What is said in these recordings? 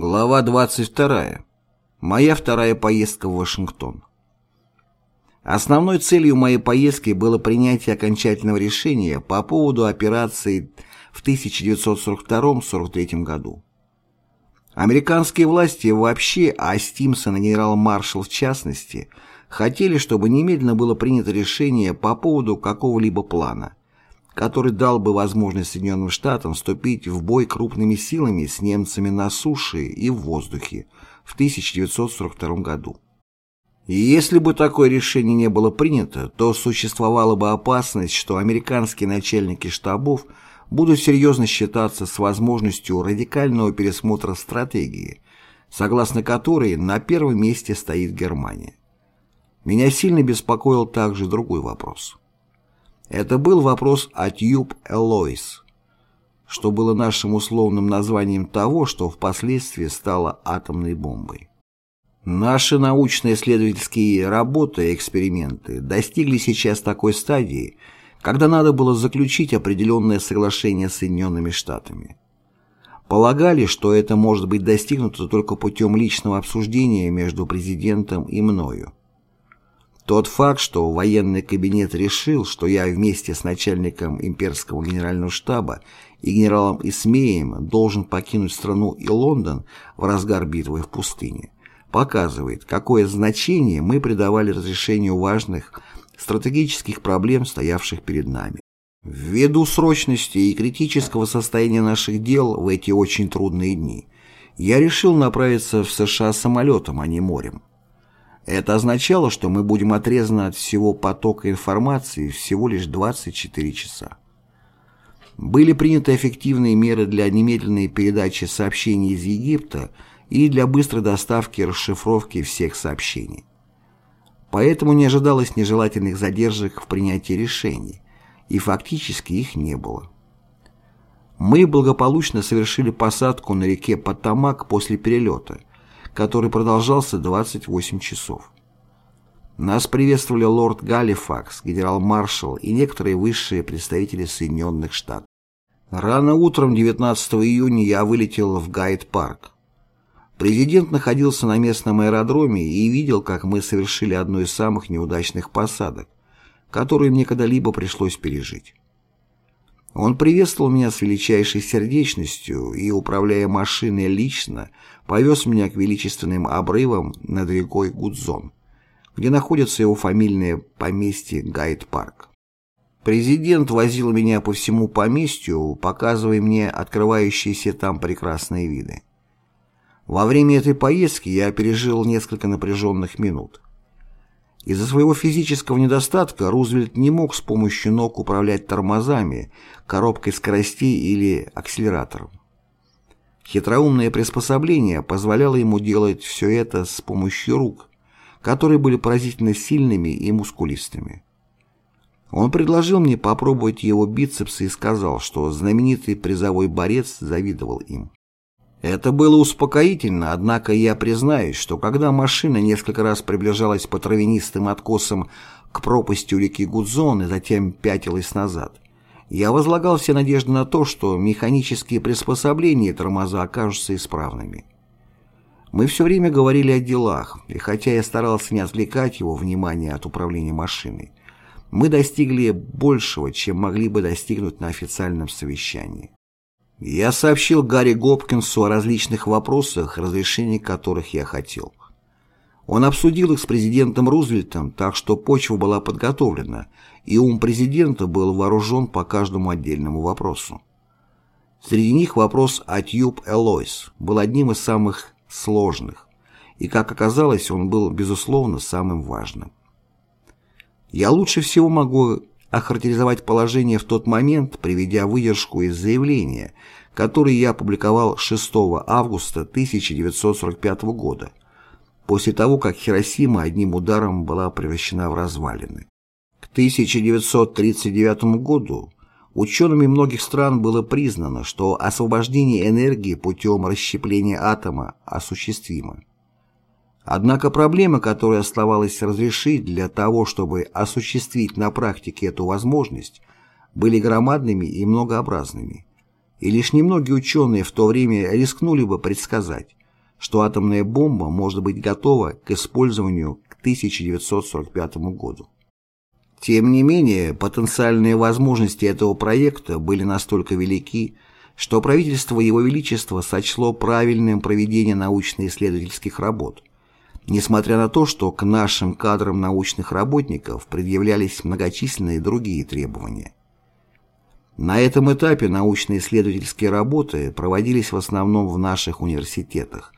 Глава 22. Моя вторая поездка в Вашингтон. Основной целью моей поездки было принятие окончательного решения по поводу операции в 1942-43 году. Американские власти вообще, а Стимсон и генерал-маршал в частности, хотели, чтобы немедленно было принято решение по поводу какого-либо плана, который дал бы возможность Соединенным Штатам вступить в бой крупными силами с немцами на суше и в воздухе в 1942 году. И если бы такое решение не было принято, то существовала бы опасность, что американские начальники штабов будут серьезно считаться с возможностью радикального пересмотра стратегии, согласно которой на первом месте стоит Германия. Меня сильно беспокоил также другой вопрос – это был вопрос о Тьюб Элойс, что было нашим условным названием того, что впоследствии стало атомной бомбой. Наши научно-исследовательские работы и эксперименты достигли сейчас такой стадии, когда надо было заключить определенное соглашение с Соединенными Штатами. Полагали, что это может быть достигнуто только путем личного обсуждения между президентом и мною. Тот факт, что военный кабинет решил, что я вместе с начальником имперского генерального штаба и генералом Исмеем должен покинуть страну и Лондон в разгар битвы в пустыне, показывает, какое значение мы придавали разрешению важных стратегических проблем, стоявших перед нами. Ввиду срочности и критического состояния наших дел в эти очень трудные дни, я решил направиться в США самолетом, а не морем. Это означало, что мы будем отрезаны от всего потока информации всего лишь 24 часа. Были приняты эффективные меры для немедленной передачи сообщений из Египта и для быстрой доставки и расшифровки всех сообщений. Поэтому не ожидалось нежелательных задержек в принятии решений, и фактически их не было. Мы благополучно совершили посадку на реке Потамак после перелета – который продолжался 28 часов. Нас приветствовали лорд Галифакс, генерал-маршал и некоторые высшие представители Соединенных Штатов. Рано утром 19 июня я вылетел в Гайд-парк. Президент находился на местном аэродроме и видел, как мы совершили одну из самых неудачных посадок, которую мне когда-либо пришлось пережить. Он приветствовал меня с величайшей сердечностью и, управляя машиной лично, повез меня к величественным обрывам над рекой Гудзон, где находится его фамильное поместье Гайд-парк. Президент возил меня по всему поместью, показывая мне открывающиеся там прекрасные виды. Во время этой поездки я пережил несколько напряженных минут. Из-за своего физического недостатка Рузвельт не мог с помощью ног управлять тормозами, коробкой скоростей или акселератором. Хитроумное приспособление позволяло ему делать все это с помощью рук, которые были поразительно сильными и мускулистыми. Он предложил мне попробовать его бицепсы и сказал, что знаменитый призовой борец завидовал им. Это было успокоительно, однако я признаюсь, что когда машина несколько раз приближалась по травянистым откосам к пропасти у реки Гудзон и затем пятилась назад, я возлагал все надежды на то, что механические приспособления и тормоза окажутся исправными. Мы все время говорили о делах, и хотя я старался не отвлекать его внимание от управления машиной, мы достигли большего, чем могли бы достигнуть на официальном совещании. Я сообщил Гарри Гопкинсу о различных вопросах, разрешения которых я хотел. Он обсудил их с президентом Рузвельтом, так что почва была подготовлена, и ум президента был вооружен по каждому отдельному вопросу. Среди них вопрос о Тьюб Элойс был одним из самых сложных, и, как оказалось, он был, безусловно, самым важным. Я лучше всего могу охарактеризовать положение в тот момент, приведя выдержку из заявления, которое я опубликовал 6 августа 1945 года, после того, как Хиросима одним ударом была превращена в развалины. К 1939 году учеными многих стран было признано, что освобождение энергии путем расщепления атома осуществимо. Однако проблема, которую оставалось разрешить для того, чтобы осуществить на практике эту возможность, были громадными и многообразными. И лишь немногие ученые в то время рискнули бы предсказать, что атомная бомба может быть готова к использованию к 1945 году. Тем не менее, потенциальные возможности этого проекта были настолько велики, что правительство Его Величества сочло правильным проведение научно-исследовательских работ, несмотря на то, что к нашим кадрам научных работников предъявлялись многочисленные другие требования. На этом этапе научно-исследовательские работы проводились в основном в наших университетах,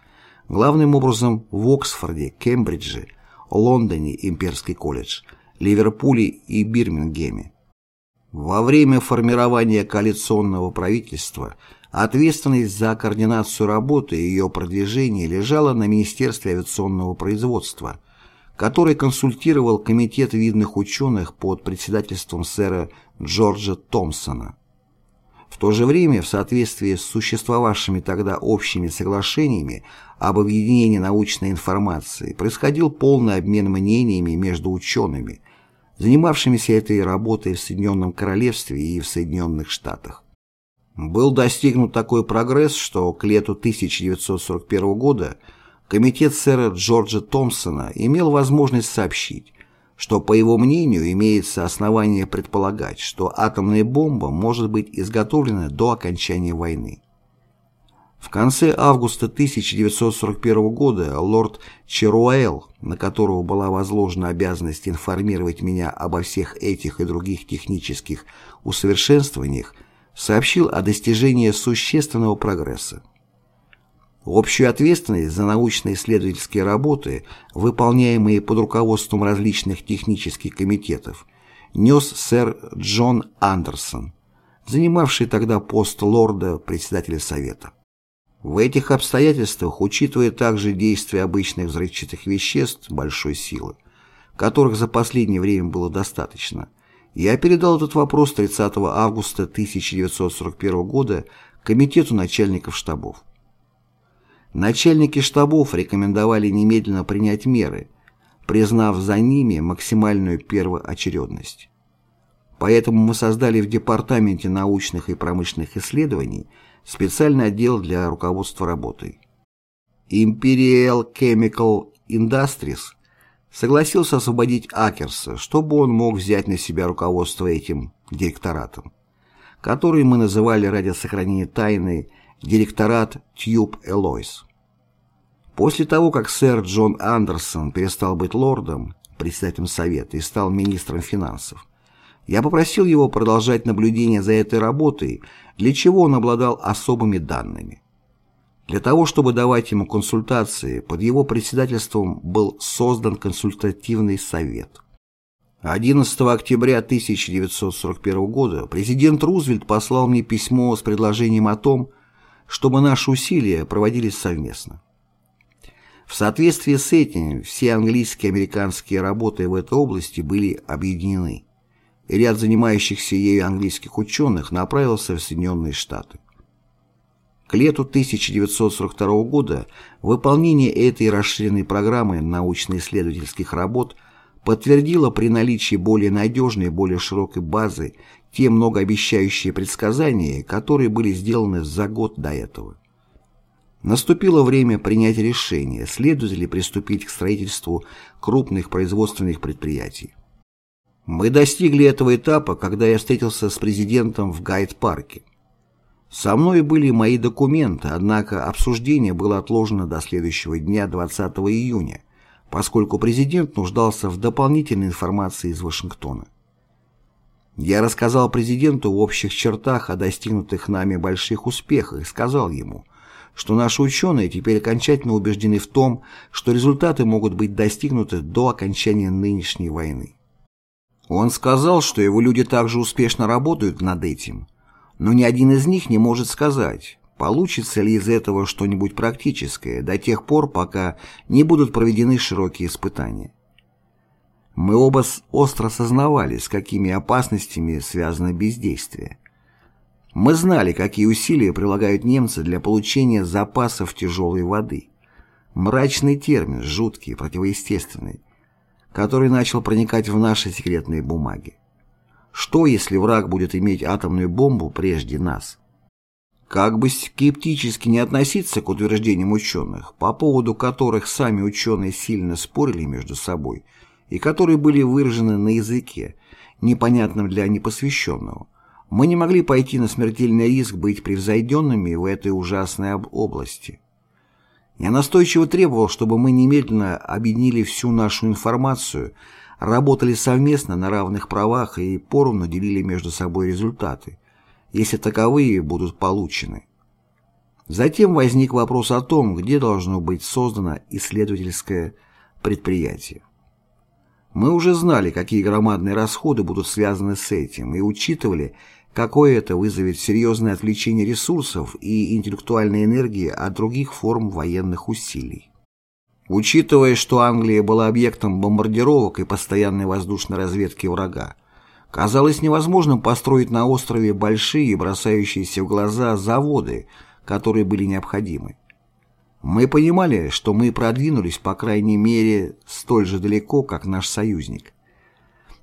главным образом в Оксфорде, Кембридже, Лондоне, Имперский колледж, Ливерпуле и Бирмингеме. Во время формирования коалиционного правительства ответственность за координацию работы и ее продвижение лежала на Министерстве авиационного производства, который консультировал комитет видных ученых под председательством сэра Джорджа Томпсона. В то же время, в соответствии с существовавшими тогда общими соглашениями об объединении научной информации, происходил полный обмен мнениями между учеными, занимавшимися этой работой в Соединенном Королевстве и в Соединенных Штатах. Был достигнут такой прогресс, что к лету 1941 года комитет сэра Джорджа Томпсона имел возможность сообщить, что, по его мнению, имеется основание предполагать, что атомная бомба может быть изготовлена до окончания войны. В конце августа 1941 года лорд Черуэлл, на которого была возложена обязанность информировать меня обо всех этих и других технических усовершенствованиях, сообщил о достижении существенного прогресса. Общую ответственность за научно-исследовательские работы, выполняемые под руководством различных технических комитетов, нес сэр Джон Андерсон, занимавший тогда пост лорда председателя Совета. В этих обстоятельствах, учитывая также действия обычных взрывчатых веществ большой силы, которых за последнее время было достаточно, я передал этот вопрос 30 августа 1941 года Комитету начальников штабов. Начальники штабов рекомендовали немедленно принять меры, признав за ними максимальную первоочередность. Поэтому мы создали в Департаменте научных и промышленных исследований специальный отдел для руководства работой. Imperial Chemical Industries согласился освободить Акерса, чтобы он мог взять на себя руководство этим директоратом, который мы называли ради сохранения тайны директорат Тьюб Элойс. После того, как сэр Джон Андерсон перестал быть лордом, председателем совета и стал министром финансов, я попросил его продолжать наблюдение за этой работой, для чего он обладал особыми данными. Для того, чтобы давать ему консультации, под его председательством был создан консультативный совет. 11 октября 1941 года президент Рузвельт послал мне письмо с предложением о том, чтобы наши усилия проводились совместно. В соответствии с этим все английские и американские работы в этой области были объединены ряд занимающихся ею английских ученых направился в Соединенные Штаты. К лету 1942 года выполнение этой расширенной программы научно-исследовательских работ подтвердило при наличии более надежной и более широкой базы те многообещающие предсказания, которые были сделаны за год до этого. Наступило время принять решение, следует ли приступить к строительству крупных производственных предприятий. Мы достигли этого этапа, когда я встретился с президентом в Гайд-парке. Со мной были мои документы, однако обсуждение было отложено до следующего дня 20 июня, поскольку президент нуждался в дополнительной информации из Вашингтона. Я рассказал президенту в общих чертах о достигнутых нами больших успехах и сказал ему, что наши ученые теперь окончательно убеждены в том, что результаты могут быть достигнуты до окончания нынешней войны. Он сказал, что его люди также успешно работают над этим, но ни один из них не может сказать, получится ли из этого что-нибудь практическое до тех пор, пока не будут проведены широкие испытания. Мы оба остро сознавали, с какими опасностями связано бездействие. Мы знали, какие усилия прилагают немцы для получения запасов тяжелой воды. Мрачный термин, жуткий, противоестественный который начал проникать в наши секретные бумаги. Что, если враг будет иметь атомную бомбу прежде нас? Как бы скептически не относиться к утверждениям ученых, по поводу которых сами ученые сильно спорили между собой, и которые были выражены на языке, непонятном для непосвященного, мы не могли пойти на смертельный риск быть превзойденными в этой ужасной области. Я настойчиво требовал, чтобы мы немедленно объединили всю нашу информацию, работали совместно на равных правах и поровну делили между собой результаты, если таковые будут получены. Затем возник вопрос о том, где должно быть создано исследовательское предприятие. Мы уже знали, какие громадные расходы будут связаны с этим, и учитывали, какое это вызовет серьезное отвлечение ресурсов и интеллектуальной энергии от других форм военных усилий. Учитывая, что Англия была объектом бомбардировок и постоянной воздушной разведки врага, казалось невозможным построить на острове большие, бросающиеся в глаза заводы, которые были необходимы. Мы понимали, что мы продвинулись, по крайней мере, столь же далеко, как наш союзник.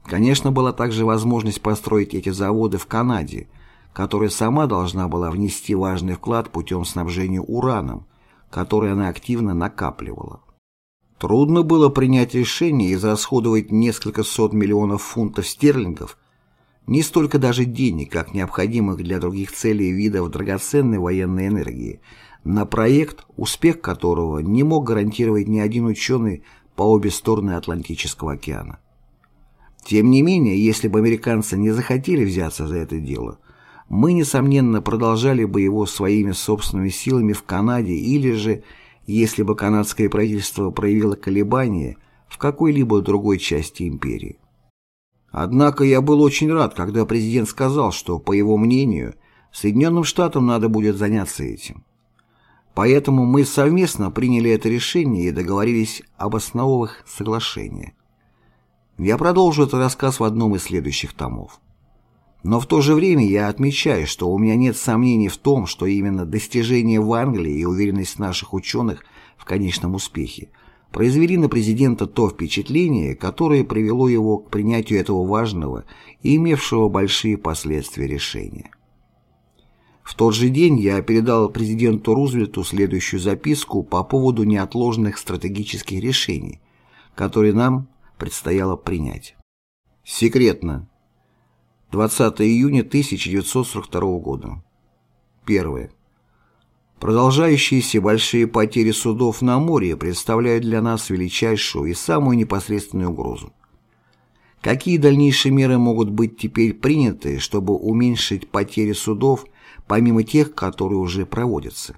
Конечно, была также возможность построить эти заводы в Канаде, которая сама должна была внести важный вклад путем снабжения ураном, который она активно накапливала. Трудно было принять решение израсходовать несколько сот миллионов фунтов стерлингов, не столько даже денег, как необходимых для других целей видов драгоценной военной энергии, на проект, успех которого не мог гарантировать ни один ученый по обе стороны Атлантического океана. Тем не менее, если бы американцы не захотели взяться за это дело, мы, несомненно, продолжали бы его своими собственными силами в Канаде или же, если бы канадское правительство проявило колебания в какой-либо другой части империи. Однако я был очень рад, когда президент сказал, что, по его мнению, Соединенным Штатам надо будет заняться этим. Поэтому мы совместно приняли это решение и договорились об основах соглашения. Я продолжу этот рассказ в одном из следующих томов. Но в то же время я отмечаю, что у меня нет сомнений в том, что именно достижения в Англии и уверенность наших ученых в конечном успехе произвели на президента то впечатление, которое привело его к принятию этого важного и имевшего большие последствия решения. В тот же день я передал президенту Рузвельту следующую записку по поводу неотложных стратегических решений, которые нам предстояло принять. Секретно. 20 июня 1942 года. Первое. Продолжающиеся большие потери судов на море представляют для нас величайшую и самую непосредственную угрозу. Какие дальнейшие меры могут быть теперь приняты, чтобы уменьшить потери судов, помимо тех, которые уже проводятся?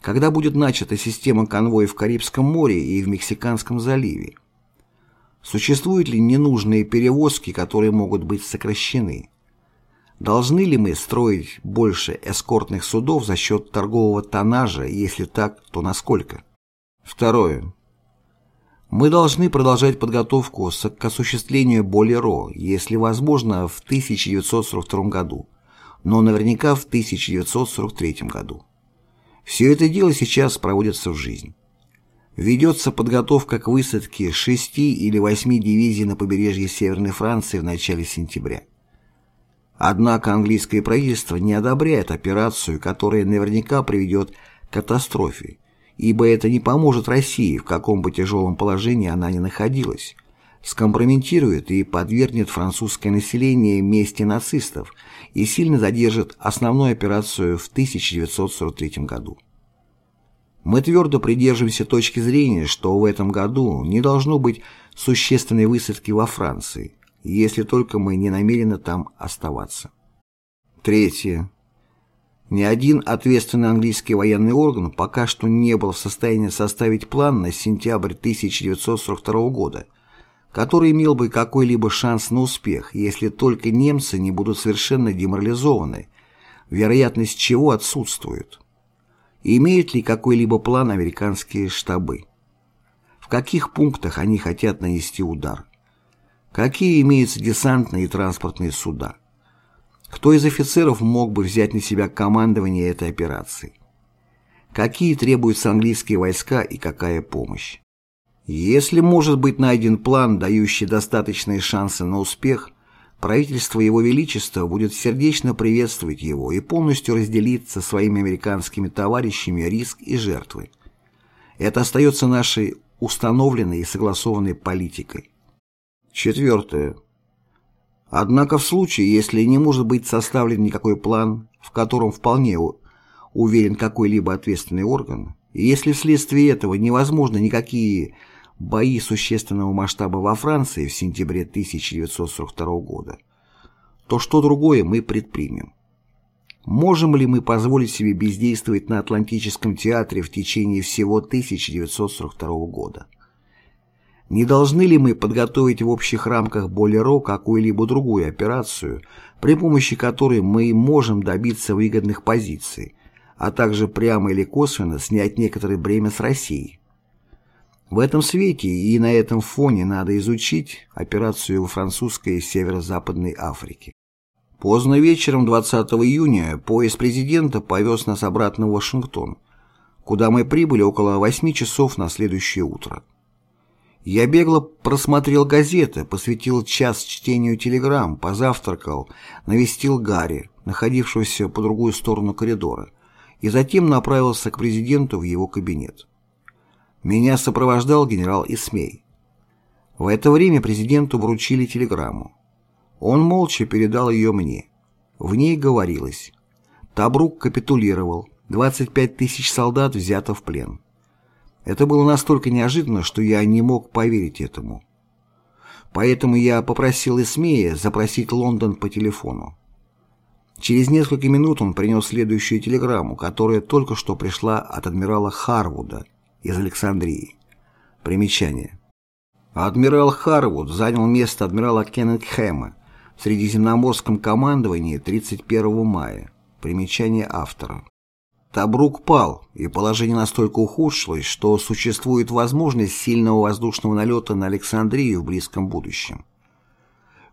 Когда будет начата система конвоев в Карибском море и в Мексиканском заливе? Существуют ли ненужные перевозки, которые могут быть сокращены? Должны ли мы строить больше эскортных судов за счет торгового тоннажа, если так, то насколько? Второе. Мы должны продолжать подготовку к осуществлению Болеро, если возможно, в 1942 году, но наверняка в 1943 году. Все это дело сейчас проводится в жизнь. Ведется подготовка к высадке шести или восьми дивизий на побережье Северной Франции в начале сентября. Однако английское правительство не одобряет операцию, которая наверняка приведет к катастрофе, ибо это не поможет России, в каком бы тяжелом положении она ни находилась, скомпрометирует и подвергнет французское население мести нацистов и сильно задержит основную операцию в 1943 году. Мы твердо придерживаемся точки зрения, что в этом году не должно быть существенной высадки во Франции, если только мы не намерены там оставаться. Третье. Ни один ответственный английский военный орган пока что не был в состоянии составить план на сентябрь 1942 года, который имел бы какой-либо шанс на успех, если только немцы не будут совершенно деморализованы, вероятность чего отсутствует. Имеют ли какой-либо план американские штабы? В каких пунктах они хотят нанести удар? Какие имеются десантные и транспортные суда? Кто из офицеров мог бы взять на себя командование этой операции? Какие требуются английские войска и какая помощь? Если может быть найден план, дающий достаточные шансы на успех, правительство Его Величества будет сердечно приветствовать его и полностью разделить со своими американскими товарищами риск и жертвы. Это остается нашей установленной и согласованной политикой. Четвертое. Однако в случае, если не может быть составлен никакой план, в котором вполне уверен какой-либо ответственный орган, и если вследствие этого невозможно никакие бои существенного масштаба во Франции в сентябре 1942 года, то что другое мы предпримем? Можем ли мы позволить себе бездействовать на Атлантическом театре в течение всего 1942 года? Не должны ли мы подготовить в общих рамках Болеро какую-либо другую операцию, при помощи которой мы можем добиться выгодных позиций, а также прямо или косвенно снять некоторое бремя с России? В этом свете и на этом фоне надо изучить операцию во французской и северо-западной Африке. Поздно вечером 20 июня поезд президента повез нас обратно в Вашингтон, куда мы прибыли около 8 часов на следующее утро. Я бегло просмотрел газеты, посвятил час чтению телеграмм, позавтракал, навестил Гарри, находившегося по другую сторону коридора, и затем направился к президенту в его кабинет. Меня сопровождал генерал Исмей. В это время президенту вручили телеграмму. Он молча передал ее мне. В ней говорилось «Табрук капитулировал, 25 тысяч солдат взято в плен». Это было настолько неожиданно, что я не мог поверить этому. Поэтому я попросил Исмея запросить Лондон по телефону. Через несколько минут он принес следующую телеграмму, которая только что пришла от адмирала Харвуда из Александрии. Примечание. Адмирал Харвуд занял место адмирала Кеннингхэма в Средиземноморском командовании 31 мая. Примечание автора. Табрук пал, и положение настолько ухудшилось, что существует возможность сильного воздушного налета на Александрию в близком будущем.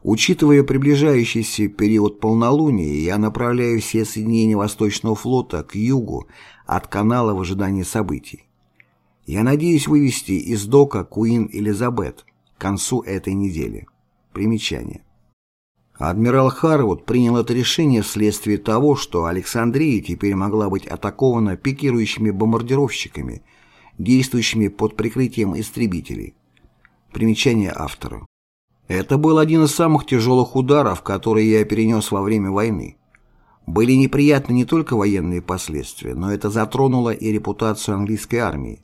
Учитывая приближающийся период полнолуния, я направляю все соединения Восточного флота к югу от канала в ожидании событий. Я надеюсь вывести из дока Куин Элизабет к концу этой недели. Примечание. Адмирал Харвуд принял это решение вследствие того, что Александрия теперь могла быть атакована пикирующими бомбардировщиками, действующими под прикрытием истребителей. Примечание автора. Это был один из самых тяжелых ударов, которые я перенес во время войны. Были неприятны не только военные последствия, но это затронуло и репутацию английской армии.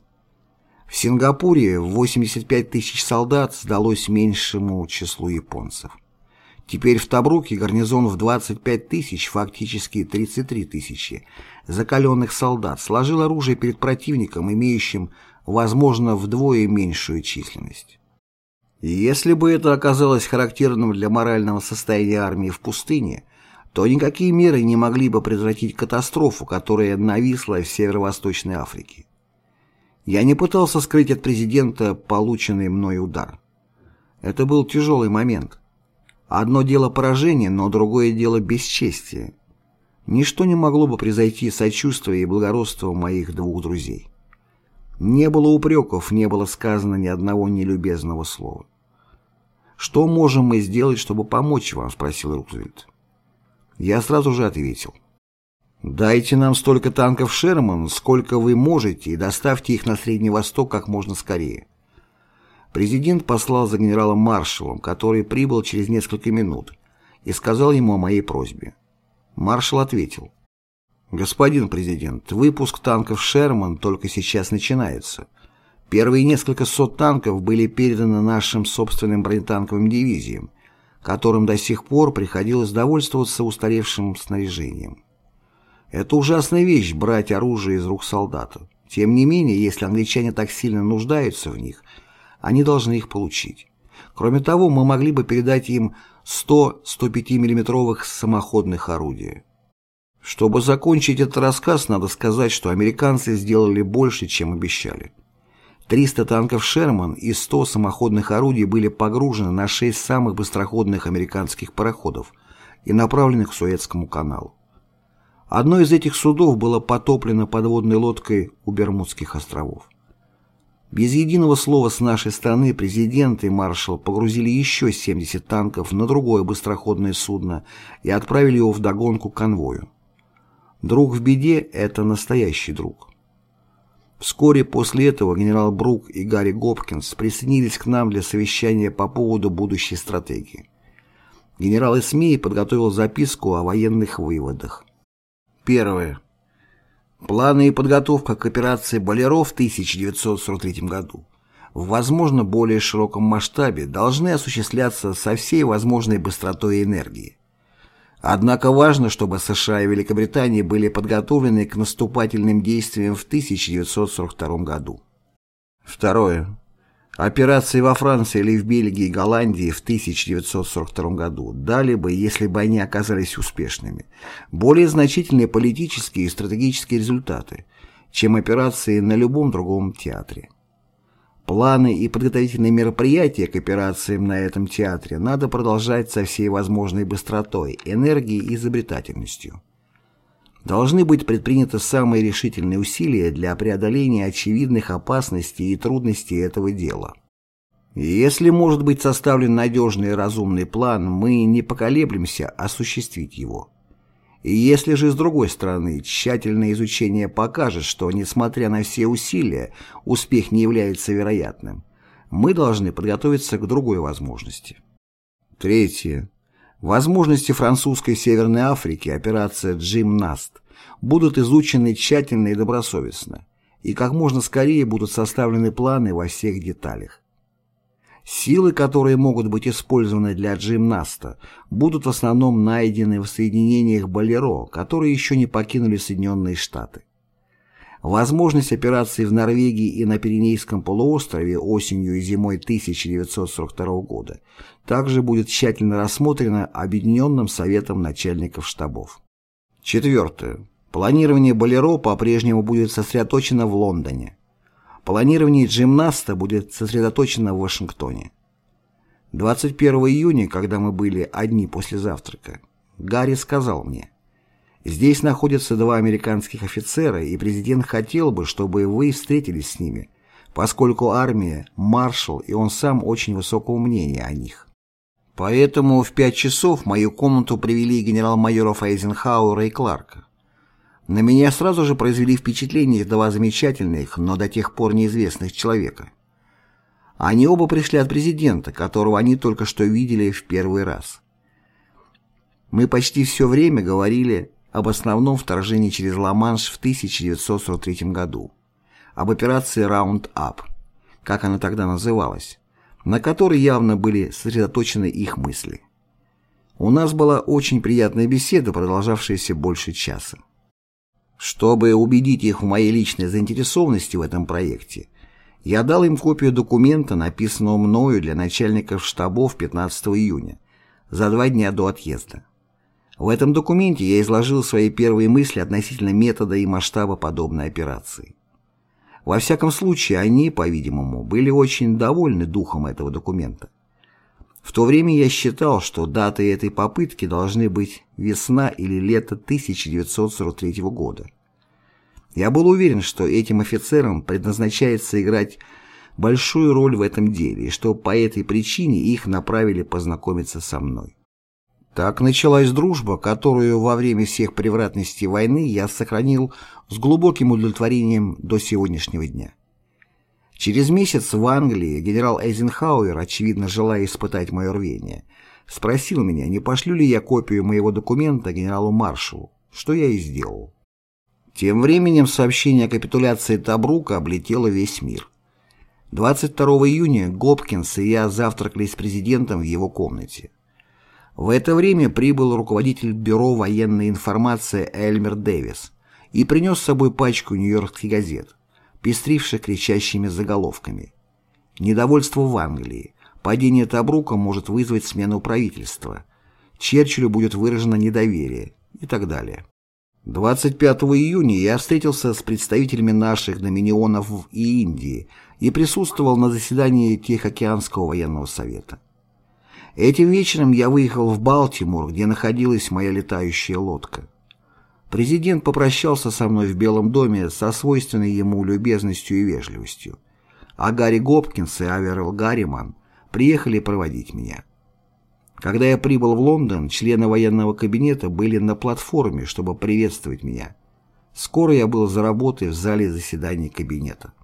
В Сингапуре 85 тысяч солдат сдалось меньшему числу японцев. Теперь в Табруке гарнизон в 25 тысяч, фактически 33 тысячи, закаленных солдат сложил оружие перед противником, имеющим, возможно, вдвое меньшую численность. Если бы это оказалось характерным для морального состояния армии в пустыне, то никакие меры не могли бы предотвратить катастрофу, которая нависла в Северо-Восточной Африке. Я не пытался скрыть от президента полученный мной удар. Это был тяжелый момент. Одно дело поражение, но другое дело бесчестие. Ничто не могло бы превзойти сочувствие и благородство моих двух друзей. Не было упреков, не было сказано ни одного нелюбезного слова. «Что можем мы сделать, чтобы помочь вам?» – спросил Рузвельт. Я сразу же ответил. «Дайте нам столько танков Шерман, сколько вы можете, и доставьте их на Средний Восток как можно скорее. Президент послал за генералом-маршалом, который прибыл через несколько минут, и сказал ему о моей просьбе. Маршал ответил. «Господин президент, выпуск танков «Шерман» только сейчас начинается. Первые несколько сот танков были переданы нашим собственным бронетанковым дивизиям, которым до сих пор приходилось довольствоваться устаревшим снаряжением. Это ужасная вещь – брать оружие из рук солдата. Тем не менее, если англичане так сильно нуждаются в них – они должны их получить. Кроме того, мы могли бы передать им 100-105 миллиметровых самоходных орудий. Чтобы закончить этот рассказ, надо сказать, что американцы сделали больше, чем обещали. 300 танков «Шерман» и 100 самоходных орудий были погружены на 6 самых быстроходных американских пароходов и направлены к Суэцкому каналу. Одно из этих судов было потоплено подводной лодкой у Бермудских островов. Без единого слова с нашей стороны президент и маршал погрузили еще 70 танков на другое быстроходное судно и отправили его в догонку конвою. Друг в беде – это настоящий друг. Вскоре после этого генерал Брук и Гарри Гопкинс присоединились к нам для совещания по поводу будущей стратегии. Генерал Эсмей подготовил записку о военных выводах. Первое. Планы и подготовка к операции «Болеро» в 1943 году в, возможно, более широком масштабе должны осуществляться со всей возможной быстротой и энергией. Однако важно, чтобы США и Великобритания были подготовлены к наступательным действиям в 1942 году. Второе. Операции во Франции или в Бельгии и Голландии в 1942 году дали бы, если бы они оказались успешными, более значительные политические и стратегические результаты, чем операции на любом другом театре. Планы и подготовительные мероприятия к операциям на этом театре надо продолжать со всей возможной быстротой, энергией и изобретательностью должны быть предприняты самые решительные усилия для преодоления очевидных опасностей и трудностей этого дела. Если может быть составлен надежный и разумный план, мы не поколеблемся осуществить его. И если же, с другой стороны, тщательное изучение покажет, что, несмотря на все усилия, успех не является вероятным, мы должны подготовиться к другой возможности. Третье. Возможности французской Северной Африки, операция «Джимнаст», будут изучены тщательно и добросовестно, и как можно скорее будут составлены планы во всех деталях. Силы, которые могут быть использованы для «Джимнаста», будут в основном найдены в соединениях «Болеро», которые еще не покинули Соединенные Штаты. Возможность операции в Норвегии и на Пиренейском полуострове осенью и зимой 1942 года также будет тщательно рассмотрена Объединенным Советом начальников штабов. Четвертое. Планирование «Болеро» по-прежнему будет сосредоточено в Лондоне. Планирование «Джимнаста» будет сосредоточено в Вашингтоне. 21 июня, когда мы были одни после завтрака, Гарри сказал мне – Здесь находятся два американских офицера, и президент хотел бы, чтобы вы встретились с ними, поскольку армия, маршал и он сам очень высокого мнения о них. Поэтому в пять часов в мою комнату привели генерал-майоров Эйзенхауэра и Кларка. На меня сразу же произвели впечатление два замечательных, но до тех пор неизвестных человека. Они оба пришли от президента, которого они только что видели в первый раз. Мы почти все время говорили об основном вторжении через Ла-Манш в 1943 году, об операции «Раунд-Ап», как она тогда называлась, на которой явно были сосредоточены их мысли. У нас была очень приятная беседа, продолжавшаяся больше часа. Чтобы убедить их в моей личной заинтересованности в этом проекте, я дал им копию документа, написанного мною для начальников штабов 15 июня, за два дня до отъезда. В этом документе я изложил свои первые мысли относительно метода и масштаба подобной операции. Во всяком случае, они, по-видимому, были очень довольны духом этого документа. В то время я считал, что датой этой попытки должны быть весна или лето 1943 года. Я был уверен, что этим офицерам предназначается играть большую роль в этом деле, и что по этой причине их направили познакомиться со мной. Так началась дружба, которую во время всех превратностей войны я сохранил с глубоким удовлетворением до сегодняшнего дня. Через месяц в Англии генерал Эйзенхауэр, очевидно желая испытать мое рвение, спросил меня, не пошлю ли я копию моего документа генералу-маршалу, что я и сделал. Тем временем сообщение о капитуляции Табрука облетело весь мир. 22 июня Гопкинс и я завтракали с президентом в его комнате. В это время прибыл руководитель Бюро военной информации Эльмер Дэвис и принес с собой пачку нью-йоркских газет, пестривших кричащими заголовками. Недовольство в Англии. Падение Табрука может вызвать смену правительства. Черчиллю будет выражено недоверие и так далее. 25 июня я встретился с представителями наших доминионов и Индии и присутствовал на заседании Тихоокеанского военного совета. Этим вечером я выехал в Балтимор, где находилась моя летающая лодка. Президент попрощался со мной в Белом доме со свойственной ему любезностью и вежливостью, а Гарри Гопкинс и Аверл Гарриман приехали проводить меня. Когда я прибыл в Лондон, члены военного кабинета были на платформе, чтобы приветствовать меня. Скоро я был за работой в зале заседаний кабинета.